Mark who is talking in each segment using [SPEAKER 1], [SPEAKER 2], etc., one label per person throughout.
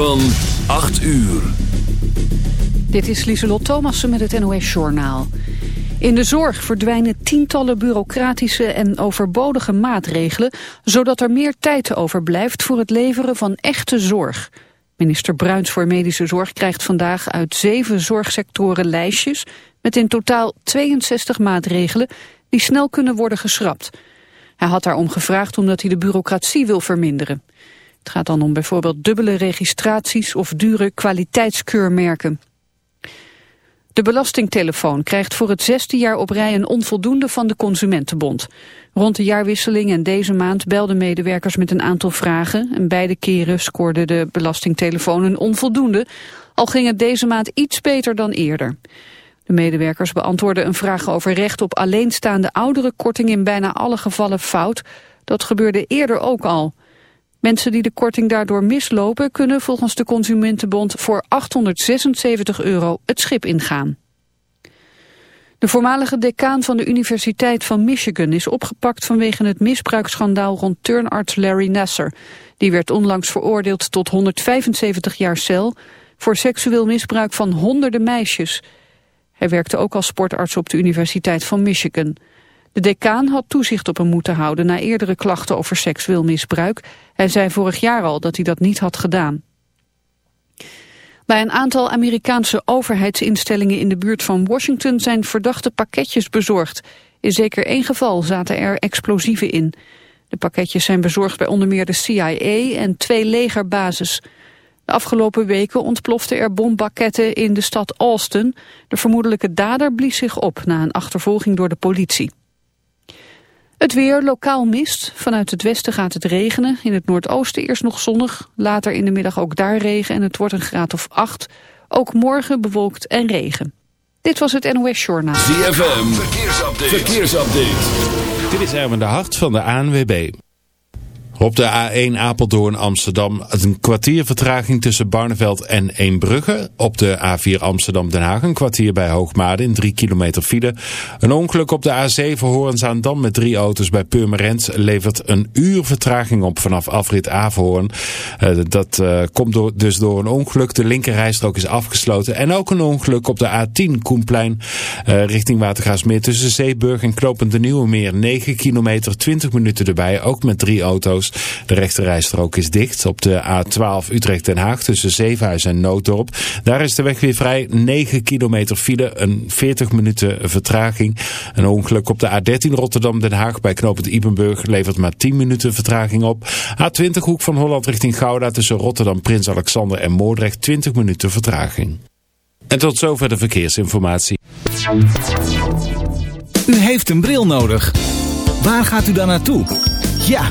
[SPEAKER 1] Van 8 uur.
[SPEAKER 2] Dit is Lieselot Thomassen met het NOS-journaal. In de zorg verdwijnen tientallen bureaucratische en overbodige maatregelen... zodat er meer tijd overblijft voor het leveren van echte zorg. Minister Bruins voor Medische Zorg krijgt vandaag uit zeven zorgsectoren lijstjes... met in totaal 62 maatregelen die snel kunnen worden geschrapt. Hij had daarom gevraagd omdat hij de bureaucratie wil verminderen. Het gaat dan om bijvoorbeeld dubbele registraties of dure kwaliteitskeurmerken. De belastingtelefoon krijgt voor het zesde jaar op rij een onvoldoende van de Consumentenbond. Rond de jaarwisseling en deze maand belden medewerkers met een aantal vragen. En beide keren scoorde de belastingtelefoon een onvoldoende, al ging het deze maand iets beter dan eerder. De medewerkers beantwoorden een vraag over recht op alleenstaande ouderenkorting in bijna alle gevallen fout. Dat gebeurde eerder ook al. Mensen die de korting daardoor mislopen kunnen volgens de Consumentenbond voor 876 euro het schip ingaan. De voormalige decaan van de Universiteit van Michigan is opgepakt vanwege het misbruiksschandaal rond turnarts Larry Nasser. Die werd onlangs veroordeeld tot 175 jaar cel voor seksueel misbruik van honderden meisjes. Hij werkte ook als sportarts op de Universiteit van Michigan. De decaan had toezicht op hem moeten houden na eerdere klachten over seksueel misbruik. Hij zei vorig jaar al dat hij dat niet had gedaan. Bij een aantal Amerikaanse overheidsinstellingen in de buurt van Washington zijn verdachte pakketjes bezorgd. In zeker één geval zaten er explosieven in. De pakketjes zijn bezorgd bij onder meer de CIA en twee legerbases. De afgelopen weken ontploften er bombakketten in de stad Austin. De vermoedelijke dader blies zich op na een achtervolging door de politie. Het weer, lokaal mist. Vanuit het westen gaat het regenen. In het noordoosten eerst nog zonnig. Later in de middag ook daar regen en het wordt een graad of acht. Ook morgen bewolkt en regen. Dit was het NOS Journaal.
[SPEAKER 1] ZFM, verkeersupdate. verkeersupdate.
[SPEAKER 3] Dit is Erwin de Hart van de ANWB. Op de A1 Apeldoorn Amsterdam een kwartier vertraging tussen Barneveld en Eembrugge. Op de A4 Amsterdam Den Haag een kwartier bij Hoogmade in 3 kilometer file. Een ongeluk op de A7 Hoorn-Zaandam met drie auto's bij Purmerend levert een uur vertraging op vanaf afrit Averhoorn. Uh, dat uh, komt dus door een ongeluk. De linkerrijstrook is afgesloten. En ook een ongeluk op de A10 Koenplein uh, richting Watergaasmeer tussen Zeeburg en Knopend Nieuwe Meer. 9 kilometer, 20 minuten erbij, ook met drie auto's. De rechterrijstrook is dicht op de A12 Utrecht-Den Haag tussen Zevenhuis en Nooddorp. Daar is de weg weer vrij. 9 kilometer file, een 40 minuten vertraging. Een ongeluk op de A13 Rotterdam-Den Haag bij knooppunt Ipenburg levert maar 10 minuten vertraging op. A20 Hoek van Holland richting Gouda tussen Rotterdam, Prins Alexander en Moordrecht 20 minuten vertraging. En tot zover de verkeersinformatie.
[SPEAKER 4] U heeft een bril nodig. Waar gaat u dan naartoe? Ja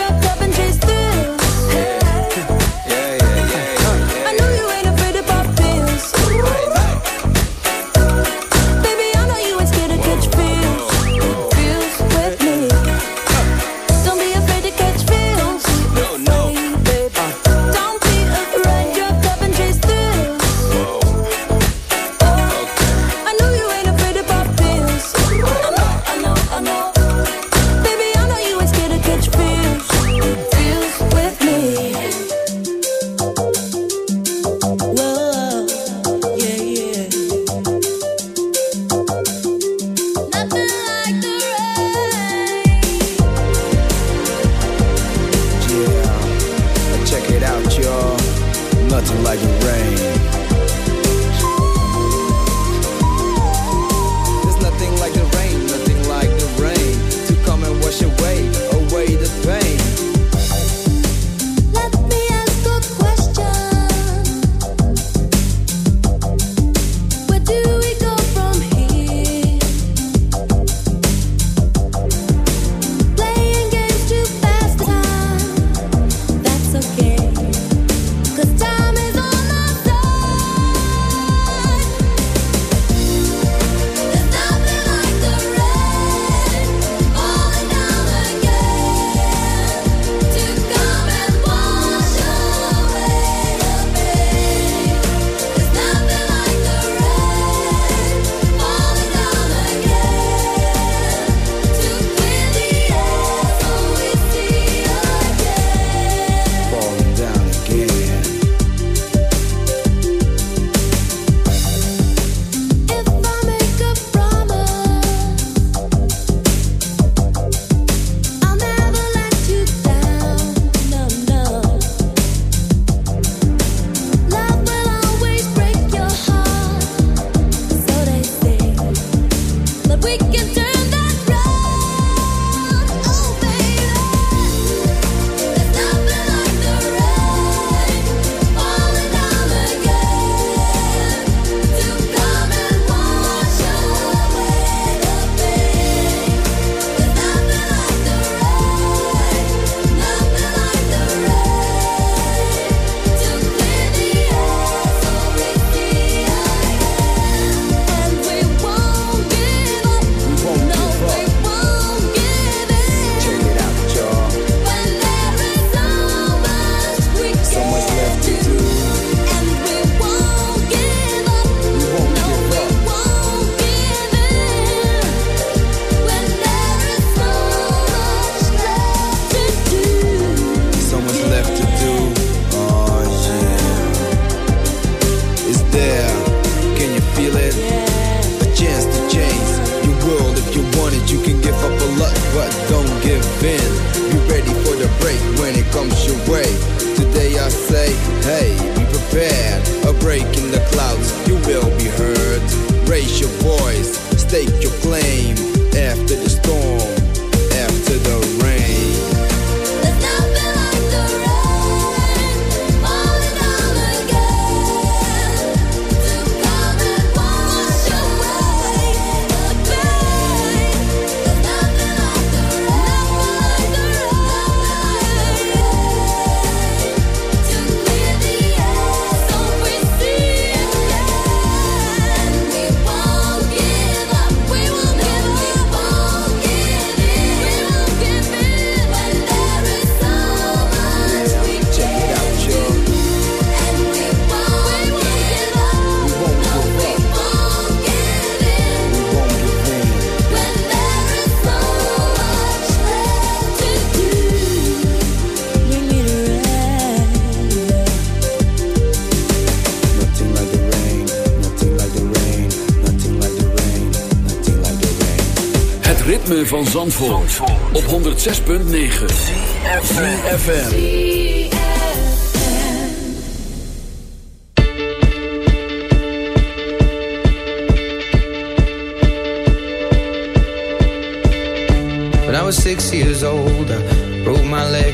[SPEAKER 1] Zandvoort, op 106.9 FM.
[SPEAKER 5] When I was six years old, I broke my leg.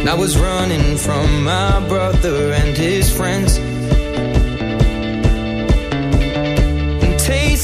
[SPEAKER 5] And I was running from my brother and his friends.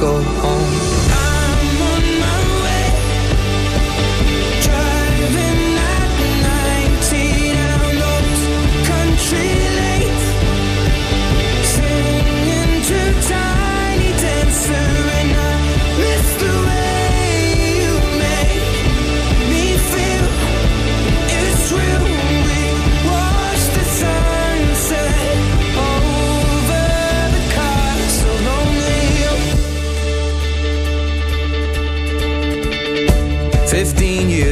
[SPEAKER 5] Go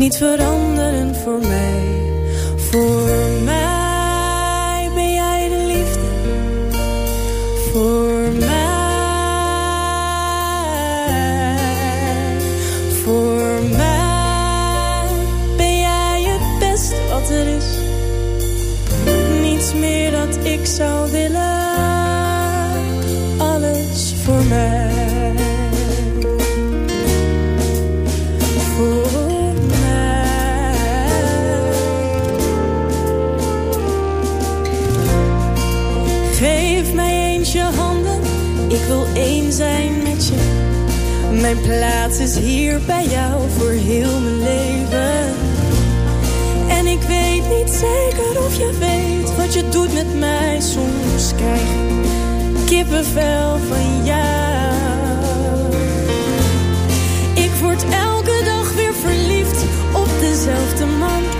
[SPEAKER 6] niet veranderd. niet zeker of je weet wat je doet met mij. Soms krijg ik kippenvel van jou. Ik word elke dag weer verliefd op dezelfde man.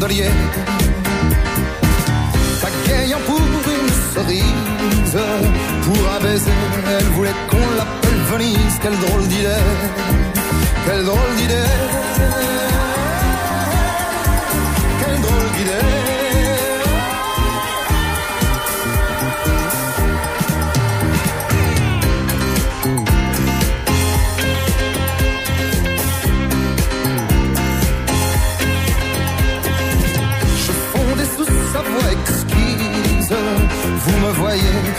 [SPEAKER 7] gondolier. Pagayant pour une cerise, pour un baiser, elle voulait qu'on l'appelle Venise. Quelle drôle d'idée, quelle drôle d'idée,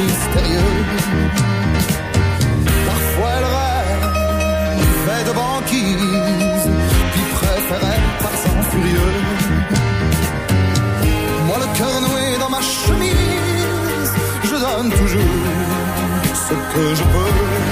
[SPEAKER 7] mystérieux. Parfois elle rêvait de banquise, puis préférait par sang furieux. Moi le cœur noué dans ma chemise, je donne toujours ce que je peux.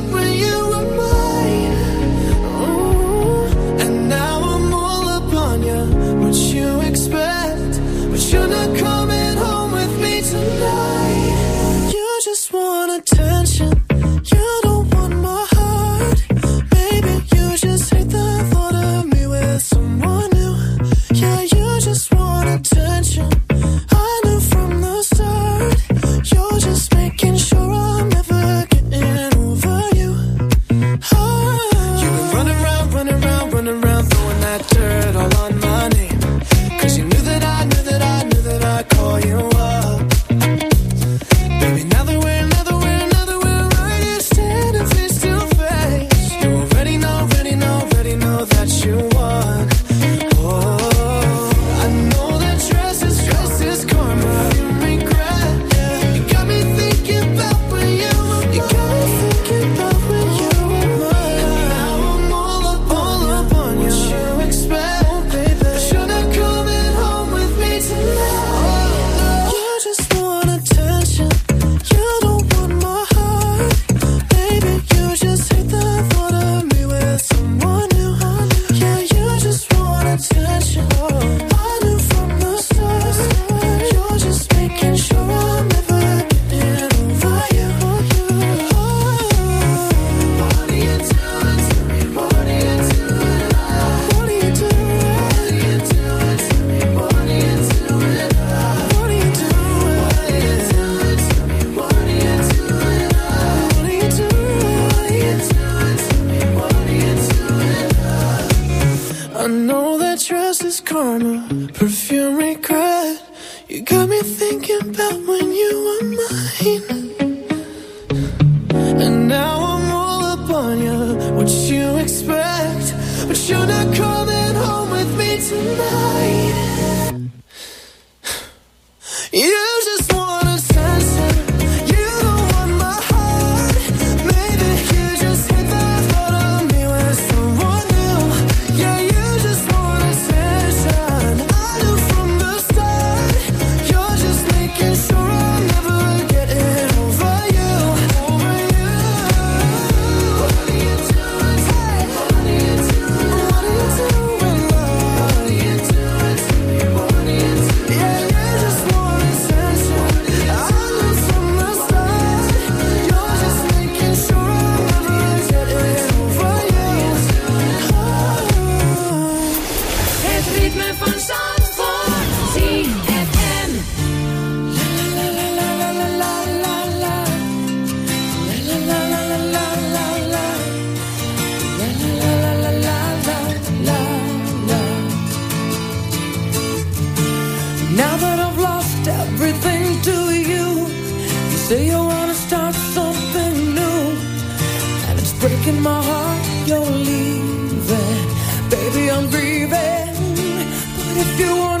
[SPEAKER 8] want attention. if you want